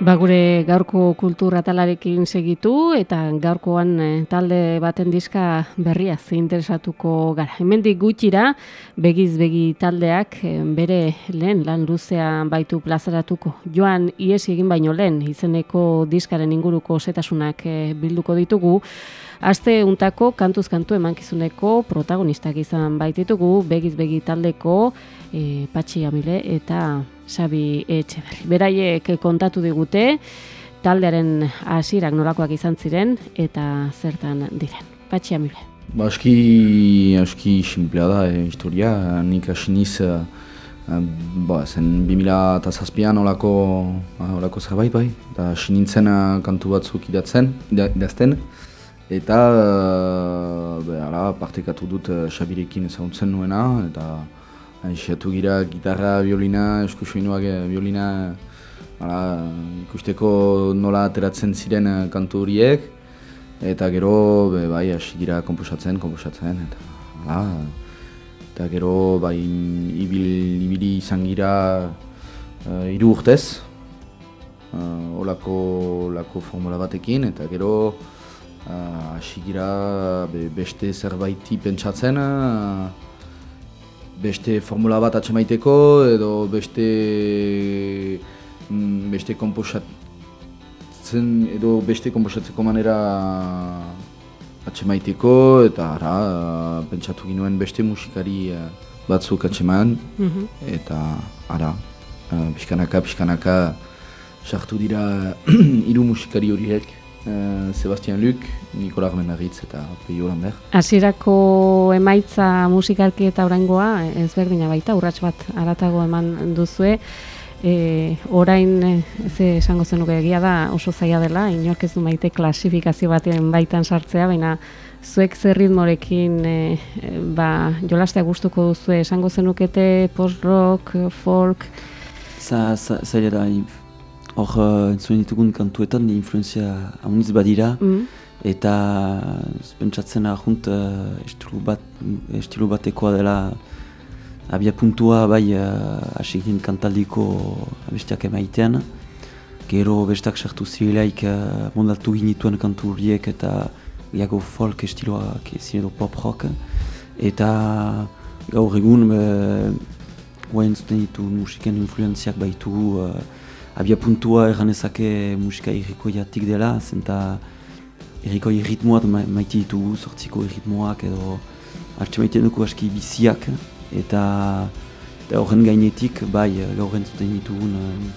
Ba gure gaurko kultur atalarekin segitu eta gaurkoan eh, talde baten diska berria interesatuko gara. Hemendik gutxira begiz begi taldeak eh, bere lehen lan luzea baitu plazaratuko. Joan ies egin baino lehen izeneko diskaren inguruko setasunak eh, bilduko ditugu. Aste untako kantuz kantu emankizuneko protagonistak izan baititugu begiz begi taldeko e, Patxi Amile eta Xabi Etxeberri. Beraiek kontatu digute taldearen hasirak nolakoak izan ziren eta zertan diren. Patxi Amile. Ba, aski, aski simplea da, e, historia, nik hasi niz, e, ba, zen 2000 eta zazpian olako, olako zerbait bai, eta hasi nintzen e, kantu batzuk idatzen, idazten, eta be, ala, partekatu dut Xabirekin ezagutzen nuena, eta Aixatu gira gitarra, violina, eskusoinuak violina ala, ikusteko nola ateratzen ziren kantu horiek. Eta gero be, bai hasi gira komposatzen, komposatzen eta ala, eta gero bai ibil, ibili izan gira uh, hiru urtez. Uh, olako, olako formula batekin eta gero hasi uh, gira be, beste zerbaiti pentsatzen beste formula bat atxemaiteko edo beste mm, beste komposatzen edo beste komposatzeko manera atxemaiteko eta ara, pentsatu ginuen beste musikari eh, batzuk atxeman mm eta ara, uh, pixkanaka, pixkanaka sartu dira hiru musikari horiek Sebastian Luc, Nikola Armenaritz eta Peio Lambert. Hasierako emaitza musikalki eta oraingoa ezberdina baita, urrats bat aratago eman duzue. E, orain ze esango zenuke egia da oso zaila dela, inork ez du maite klasifikazio baten baitan sartzea, baina zuek zer ritmorekin e, ba, jolastea gustuko duzu esango zenukete post-rock, folk? Zaila da, hor uh, entzuen ditugun kantuetan influenzia hauniz badira. Mm. eta pentsatzen ahunt uh, estilu, bat, estilu batekoa dela abia puntua bai uh, kantaldiko abestiak emaitean. Gero bestak sartu zileaik uh, mondatu ginituen kantu horiek eta iago folk estiloak ziren pop rock. Eta gaur egun uh, guain zuten ditu musiken influenziak baitu uh, abia puntua erranezake musika irriko jatik dela, zenta irriko irritmoak ma maite ditugu, sortziko irritmoak edo hartxe maite dugu aski biziak, eta horren gainetik, bai, gaur entzuten ditugun uh,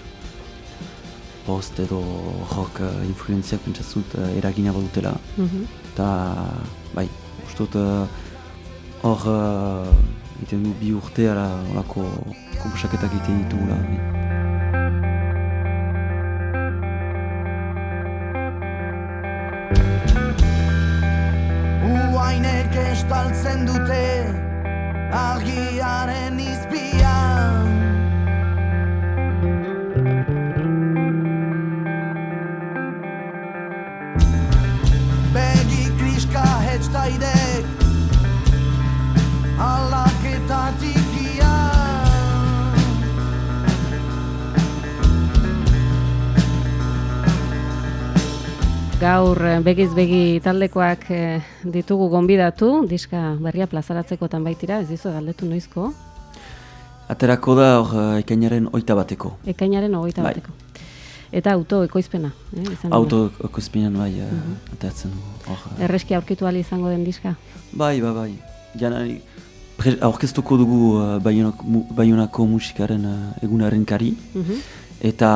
post edo rock uh, influenziak pentsatzut uh, eragina badutela. Mm Eta, bai, ustot hor uh, egiten du bi urte ala horako komposaketak egiten ditugula. Estaltzen dute argiaren izbian Gaur eh, begiz begi taldekoak eh, ditugu gonbidatu, diska berria plazaratzekotan baitira, ez dizu galdetu noizko? Aterako da hor eh, ekainaren oita bateko. Ekainaren oita bai. bateko. Eta auto ekoizpena. Eh. Auto ekoizpenan bai, uh, atatzen. Hor, eh, Erreski aurkitu ahal izango den diska. Bai, bai, bai. Janari, aurkeztuko dugu uh, Baionako, mu, Baionako musikaren uh, egunaren kari. Mhm. Eta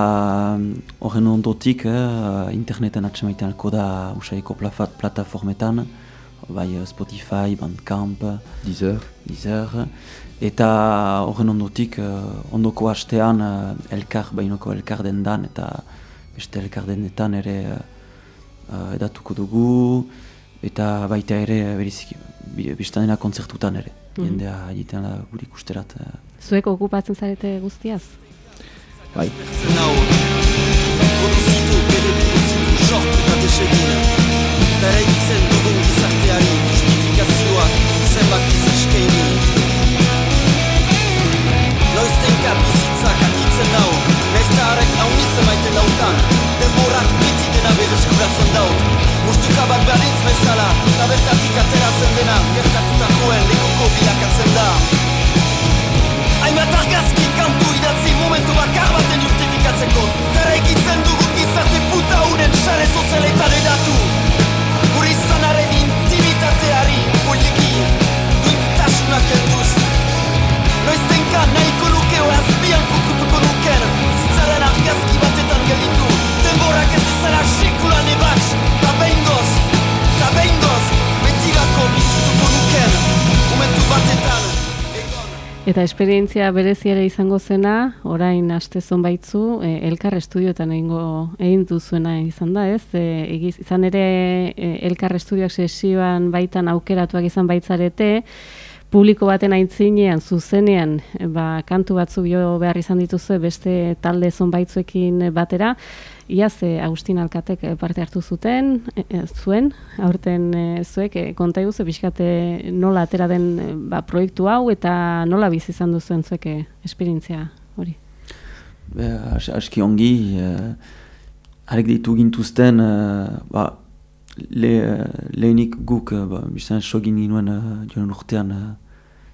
mm, horren ondotik eh, interneten atxemaiten alko da usaiko plafat plataformetan, bai eh, Spotify, Bandcamp, Deezer. Deezer. Eta horren ondotik eh, ondoko hastean eh, elkar, bainoko elkar dendan eta beste elkar denetan ere eh, eh, edatuko dugu eta baita ere beriziki bi- biztanena kontzertutan ere. Jendea egiten da guri ikusterat. eh, Zuek okupatzen zarete guztiaz? Bai. Nau Produzitu, bere produzitu, sortu eta desegin Eta eraikitzen dugun gizarteari Justifikazioak zenbat izaskaini Noiztenka bizitzak akitzen nau Naizta harrek haunitzen maiten dautan Denborak beti dena berreskuratzen daut Mustuka bat berdintz bezala Eta bertatik ateratzen dena Gertatutakoen lekuko bilakatzen da Hainbat argazki kantu idatzi momentu bakar baten justifikatzeko Tara egitzen dugu gizarte puta unen sare sozialetan edatu Eta esperientzia berezi ere izango zena, orain aste zonbaitzu, e, Elkar Estudioetan egingo egin duzuena izan da, ez? E, izan ere e, Elkar Estudioak sesioan baitan aukeratuak izan baitzarete, publiko baten aintzinean, zuzenean, ba, kantu batzu jo behar izan dituzue beste talde zonbaitzuekin batera, Iaz, e, Agustin Alkatek e, parte hartu zuten, e, e, zuen, aurten e, zuek, e, konta iguzu, pixkate nola atera den e, ba, proiektu hau eta nola bizi izan duzuen zuek e, esperientzia hori. Be, as, aski ongi, uh, arek ditu gintuzten, eh, ba, le, lehenik guk, ba, bizan sogin ginuen joan urtean uh,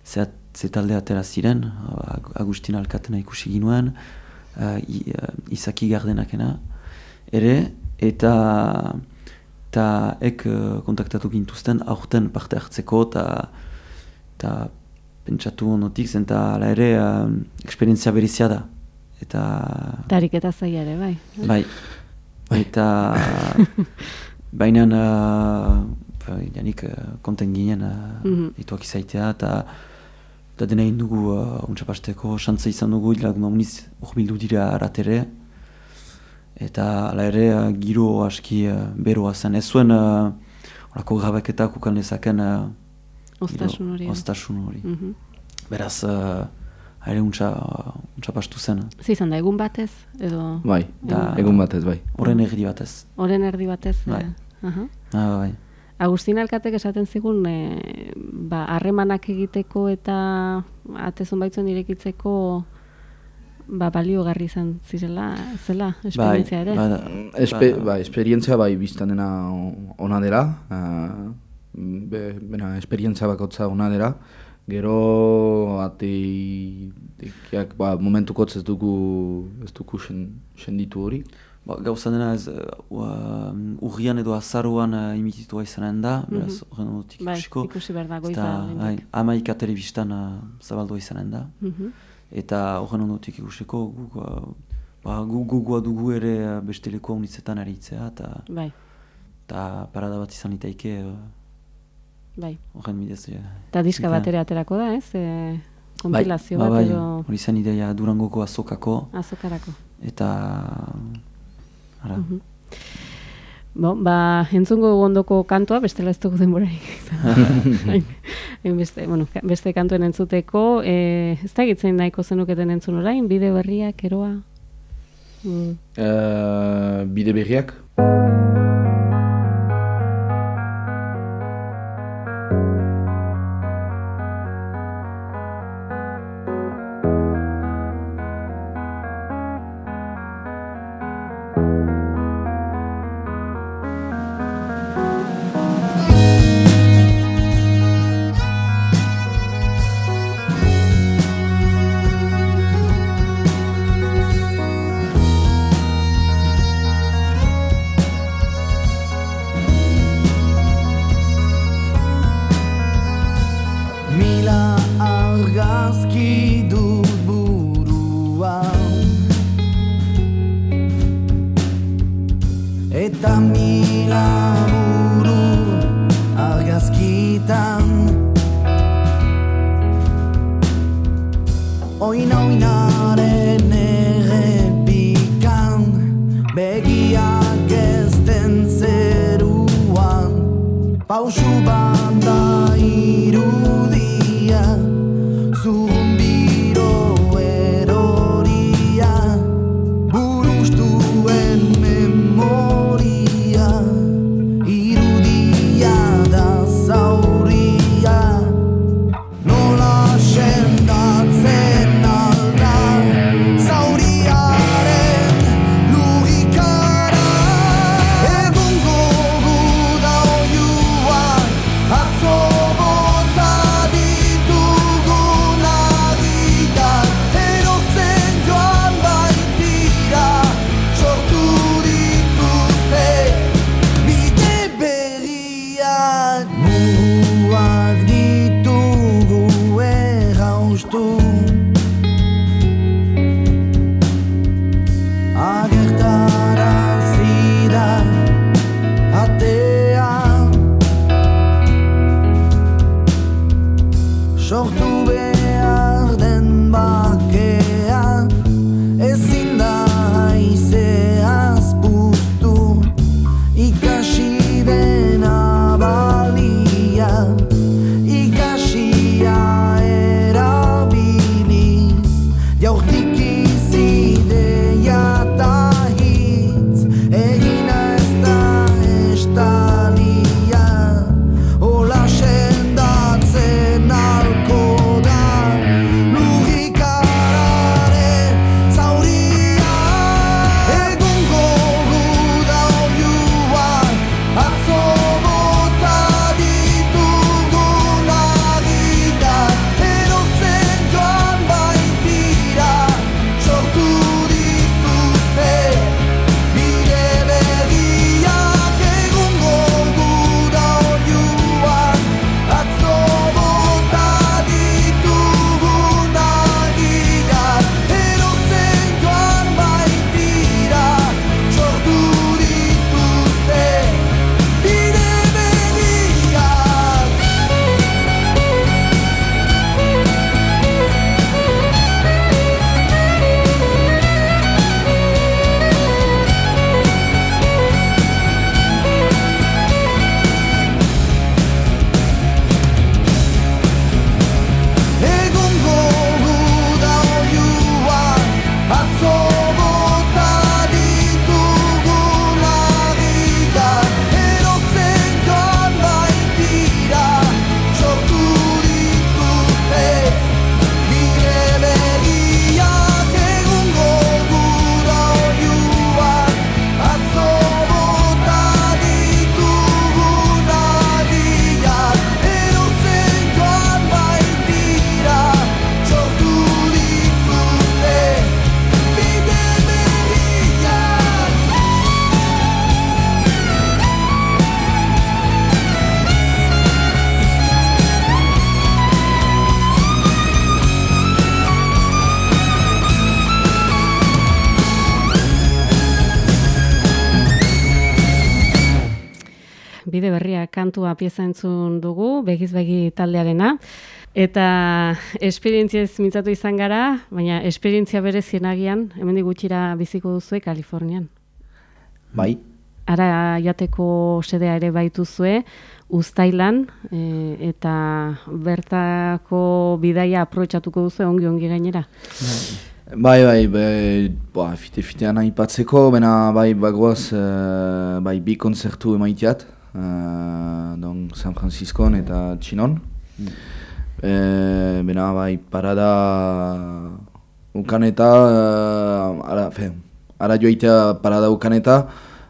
ze, talde atera ziren, uh, Agustin Alkatena ikusi ginuen, uh, Izaki Gardenakena, ere, eta eta ek uh, kontaktatu gintuzten aurten parte hartzeko eta eta pentsatu onotik zen eta hala ere uh, esperientzia berizia da. Eta Tarik eta zaila ere, bai. bai, eta baina uh, janik uh, konten ginen uh, Mhm. ituak izaitea eta eta dena egin dugu uh, untsapasteko xantza izan dugu lagun amuniz urbildu dira aratere eta hala ere uh, giro aski uh, beroa zen ez zuen uh, orako grabaketak ukan lezaken uh, Ostasun hori. hori. Mhm. Beraz, uh, ere untsa, untsa pastu zen. Ze izan da, egun batez, edo Bai, Da- egun batez, bai. Horren egiri batez. oren erdi batez. Bai. aha. Ah, bai. Agustin Alkatek esaten zigun, e, ba, harremanak egiteko eta atezon baitzuen irekitzeko ba, baliogarri izan zirela, zela, esperientzia ere. Bai, Espe, ba- ba, esperientzia bai biztan dena ona dela, uh, be, bena, esperientzia bakotza ona dela, gero ate tekiak, ba, momentukotz ez dugu, ez dugu sen, senditu hori. Ba, gauza dena ez, uh, urrian edo azaruan uh, imititua izanen da, beraz, horren otik Bai, ikusiko. ikusi behar da, Eta, goiza. bai, amaika telebistan uh, zabaldua izanen da. Mhm. Eta horren ondotik ikusiko, guk, uh, ba, gu gogoa dugu ere uh, beste leku haunitzetan aritzea, eta Bai, eta parada bat izan itaike uh, bai. horren bidez. Uh, Eta diska egitea. bat ere aterako da, ez? E, kompilazio bai, bat bai, edo hori izan ideia Durangoko azokako, azokarako. eta... Ara, Mhm. Bo, ba, entzungo ondoko kantua, bestela ez dugu denborarik izan. Beste, bueno, beste kantuen entzuteko, e, ez da egitzen nahiko zenuketen entzun orain, bide berriak, eroa? Mm. Uh, bide berriak? Eta kantua pieza entzun dugu, begiz begi taldearena. Eta esperientziaz mintzatu izan gara, baina esperientzia berezien agian, hemen gutxira biziko duzue Kalifornian. Bai, Ara jateko sedea ere baituzue, Uztailan, e, eta bertako bidaia aprobetxatuko duzu ongi ongi gainera. bai, bai, bai, ba, fite fitean aipatzeko, bena bai bagoaz, eh, bai bi konzertu emaiteat, uh, don San Franciscon eta Txinon. Eh, bena bai parada ukaneta, uh, ara, fe, ara joaitea parada ukaneta,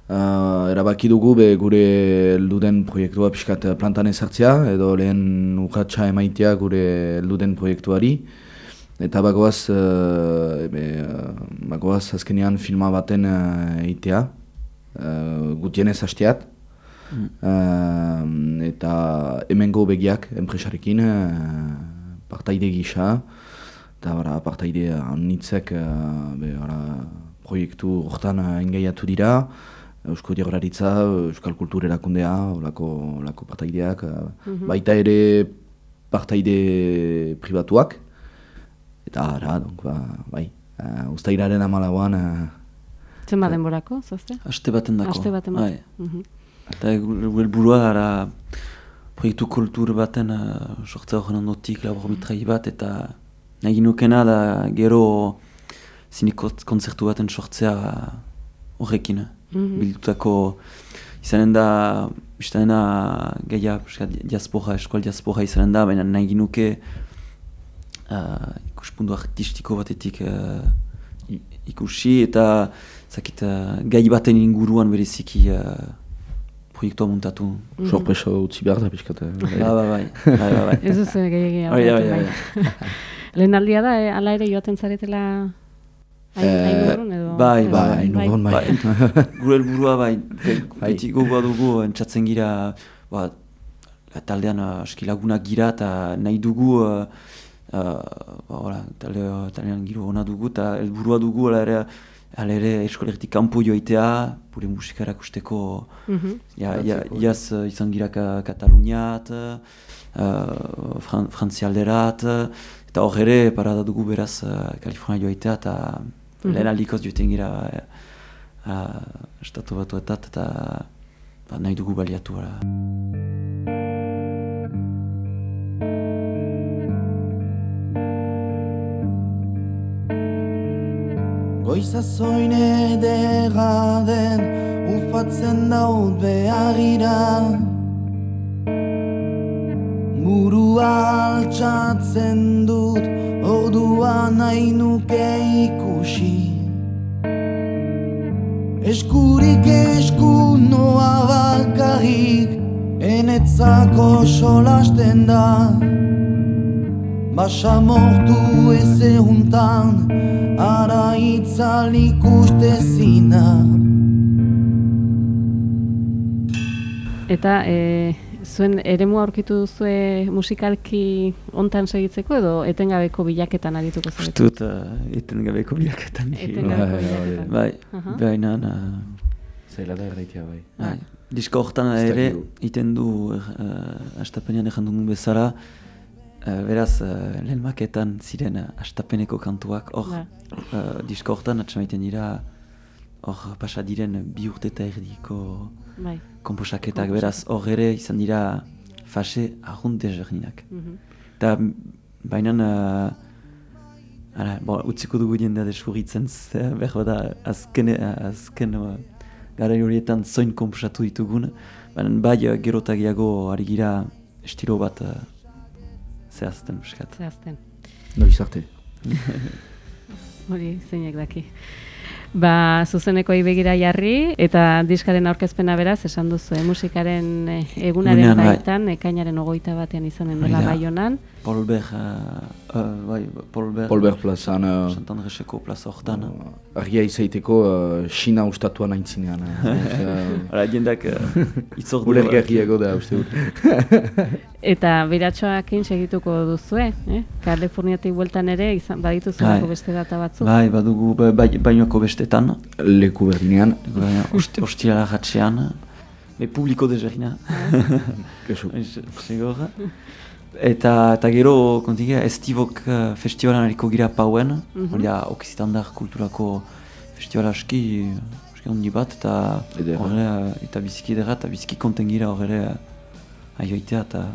uh, erabaki dugu be gure elduden proiektua pixkat plantan ezartzea, edo lehen ukatsa emaitea gure elduden proiektuari. Eta bagoaz, uh, be, bagoaz azkenean filma baten uh, eitea, uh, gutienez hasteat. Uh, eta hemengo begiak enpresarekin uh, partaide gisa, eta bara, partaide anitzek uh, be, bara, proiektu hortan engaiatu dira, Eusko Jaurlaritza, Euskal Kultur erakundea, olako, olako partaideak, uh, baita ere partaide pribatuak, eta ara, donc, ba, bai, uh, ustairaren amalauan, uh, Zenba denborako, zazte? Aste baten dako. Aste baten Bai. dako. Eta gure helburua gara proiektu kultur baten uh, sortzea horren ondotik labor mitrai bat eta nahi nukena da gero zineko konzertu baten sortzea horrekin. Mhm. Bildutako izanen da, biztanena gaia pixka, diaspora, eskual diaspora izanen da, baina nahi nuke uh, ikuspundu artistiko batetik uh, ikusi eta zakit, uh, gai baten inguruan bereziki uh, proiektua muntatu. sorpresa utzi behar da pixkat. eh, bai. Ba, ba, bai. bai, bai, bai. Ez duzu gehiagia. Bai, bai, aurreratu bai. Lehen aldia da, eh, ala ere joaten zaretela hain Eh, edo? bai, Bai, hain urrun, bai. Gure helburua bai, be- Bai. beti gogoa dugu entzatzen gira, ba, la- taldean uh, aski lagunak gira eta nahi dugu, uh, uh, ba, taldean giro ona dugu eta helburua dugu hala ere, hala ere eskolegitik kanpo joaitea, gure musika erakusteko, Mhm. ja, ja, iaz uh, izan gira ka, Kataluniat, uh, Fran frantzialderat, eta hor ere parada dugu beraz uh, Kalifornia joaitea eta Mhm. lehen aldikoz joiten gira uh, uh, estatu batuetat eta ba, nahi dugu baliatu. Ara. Goiza zoin ederra den ufatzen daut beharira. Burua altxatzen dut orduan nahi nuke ikusi. Eskurik esku noa bakarrik enetzako solasten da Basamortu ez ehuntan, ara itzal ikustezina. Eta e, zuen eremua aurkitu duzue musikalki hontan segitzeko edo etengabeko bilaketan arituko zarete? Ustut uh, eten gabeko bilaketan. Etengabeko Bai, bai, bilaketan. Bai, Aha. baina uh, Zaila da erraitea bai. bai. Disko hortan ere iten du uh, astapenean ezan dugun bezala, beraz uh, lehen maketan ziren uh, astapeneko kantuak, hor Ba. uh, disko hortan atxamaiten dira hor pasa diren bi urte eta erdiko Bai. komposaketak, beraz hor ere izan dira fase arrunt desberdinak. Mhm. Eta baina uh, ara, bo, utziko dugu jendea deskurritzen ze- behar da azken, azken uh, gara horietan zoin komposatu ditugun, baina bai gero eta gehiago ari gira estilo bat uh, zehazten piskat. Zehazten. Noiz arte. Hori zeinek daki. Ba, zuzenekoei begira jarri eta diskaren aurkezpena beraz esan duzu, eh, musikaren eh, egunaren Egunean, bai. baitan, ekainaren ogoita batean izanen dela baionan. Polber, uh, uh, bai, Polber, Polber plazan, uh, Santandreseko plaza hortan. argia izaiteko uh, China ustatuan aintzinean. Uh, Hala, jendak uh, itzordu. Ulergarriago da, uste dut. Eta beratxoakin segituko duzue, eh? Kaliforniatik bueltan ere izan baditu Bai. beste data batzuk. Bai, badugu ba, bai, bainoako bestetan, Leku berdinean, ostiala ratxean, be publiko desberdina. kesu. Segor. Eta, eta gero, kontigia, Estibok uh, festivalan hariko gira pauen, Mhm. hori da, Okzitandar kulturako festivala aski, aski handi bat, eta horre, eta biziki edera, eta biziki konten gira horre aioitea, eta...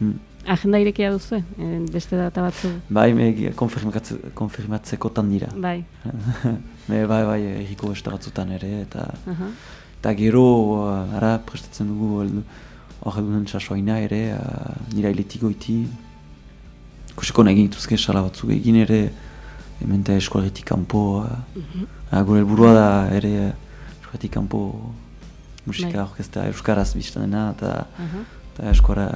Mm. Agenda irekia duzu, eh? beste data batzuk. Bai, me konfirmatze, konfirmatzeko tan dira. Bai. me, bai, bai, erriko beste batzutan ere, eta... Aha. Eta gero, uh, ara, prestatzen dugu heldu- hor egunen sasoaina ere, uh, nira hiletik goiti. Kusiko nahi genituzke sala batzuk egin ere, hemen eta eskualetik kanpo. Uh, ah, gure helburua da ere uh, eskualetik kanpo musika Bai. orkestra euskaraz biztan dena, eta Aha. eta eskuara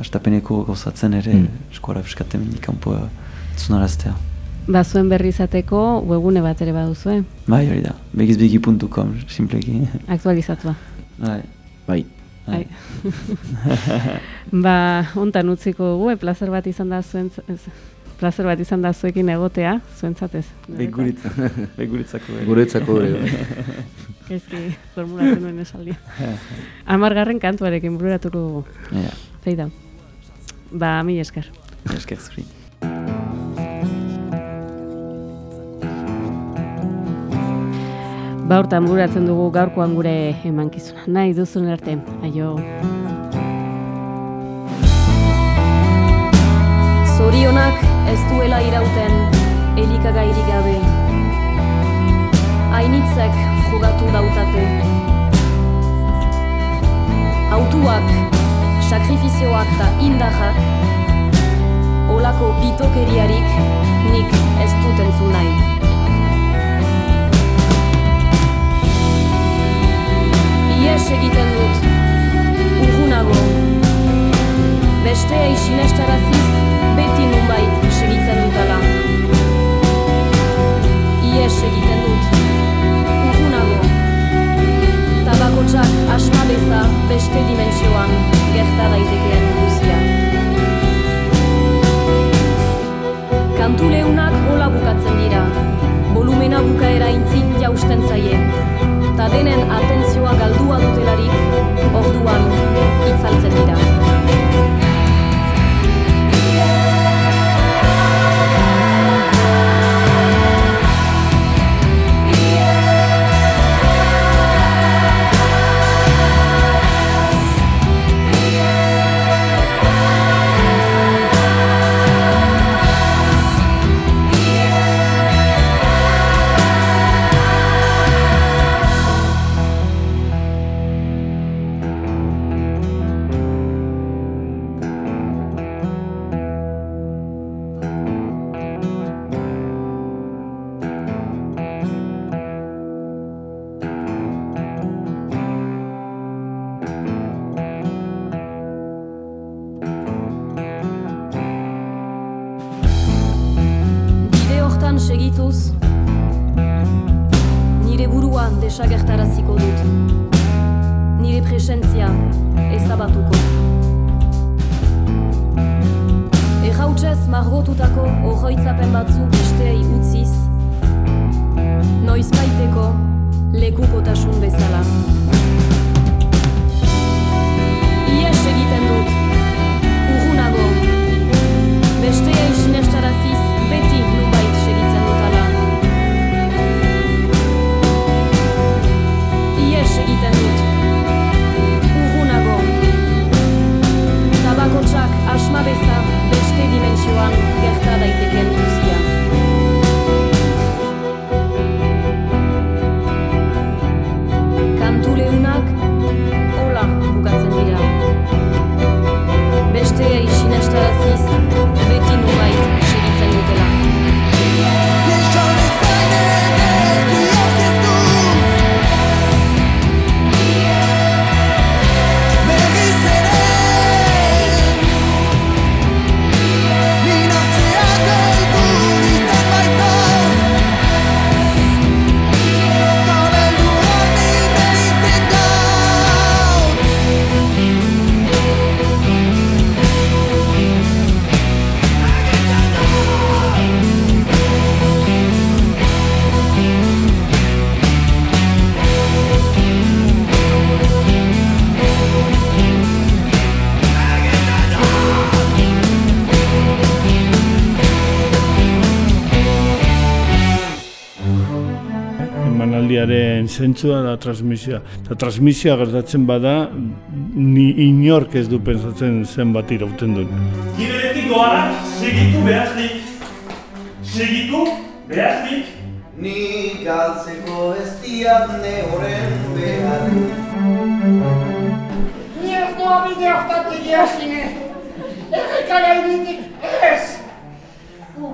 astapeneko gauzatzen ere Mm. eskuara euskaten mendik kanpo uh, zunaraztea. Ba, zuen berri izateko webune bat ere baduzue, Bai, hori da, begizbegi.com, simpleki. aktualizatua. bai. Bai, Bai. ba, hontan utziko gu, eh, plazer bat izan da zuen, ez, plazer bat izan da zuekin egotea, zuentzat ez. Beguritza, beguritzako. ere. Ezki, formulatu nuen esaldia. Amargarren kantuarekin bururatuko dugu. Ja, Zeida. Ba, mi esker. esker zuri. Ba, hortan bururatzen dugu gaurkoan gure emankizuna. Nahi duzun arte, aio. Zorionak ez duela irauten elikagairik gabe. Ainitzek frogatu dautate. Autuak, sakrifizioak eta indarrak, olako bitokeriarik nik ez dut entzun nahi. Ies egiten dut, urgunago, besteei sinestaraziz beti nunbait segitzen dutala. Noiz baiteko lekukotasun bezala. Ies egiten dut, urgunago, besteei sinestaraziz beti nunbait segitzen dutala. Ies egiten dut, urgunago, tabakotxak asma beza beste dimentsioan gerta daiteken guzia. Zentzua da transmisioa. Eta transmisioa gertatzen bada, ni inork ez du pensatzen zenbat irauten duen. Kiberetik doanak segitu behaznik. Segitu behaznik. Ni galtzeko ez diat ne horren behar Ni ez doa bide hortatik jasine. Errekara initik ez.